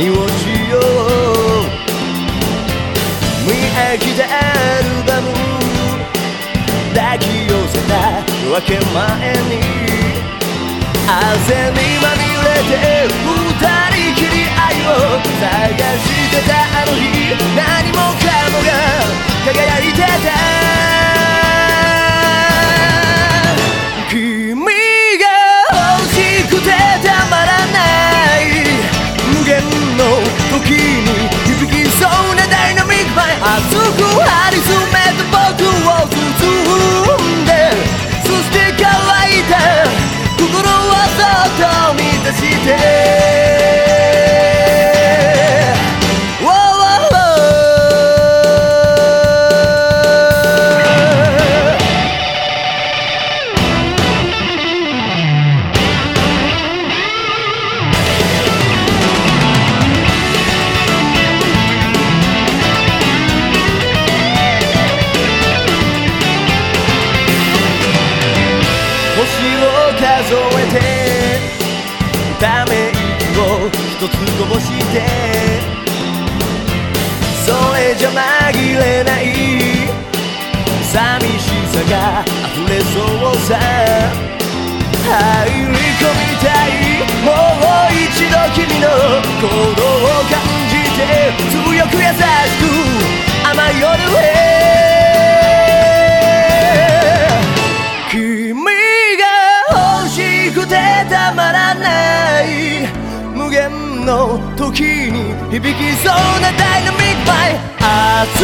何をしよう。見飽きたアルバム抱き寄せた夜明け前に汗にまみれて二人きり愛を探してたあの日してため息を一つこぼしてそれじゃ紛れない寂しさが溢れそうさ。入り込みたいもう一度君の行動を感じて強く優しく。甘い夜へ。限の時に響きそうなダイナミックバイ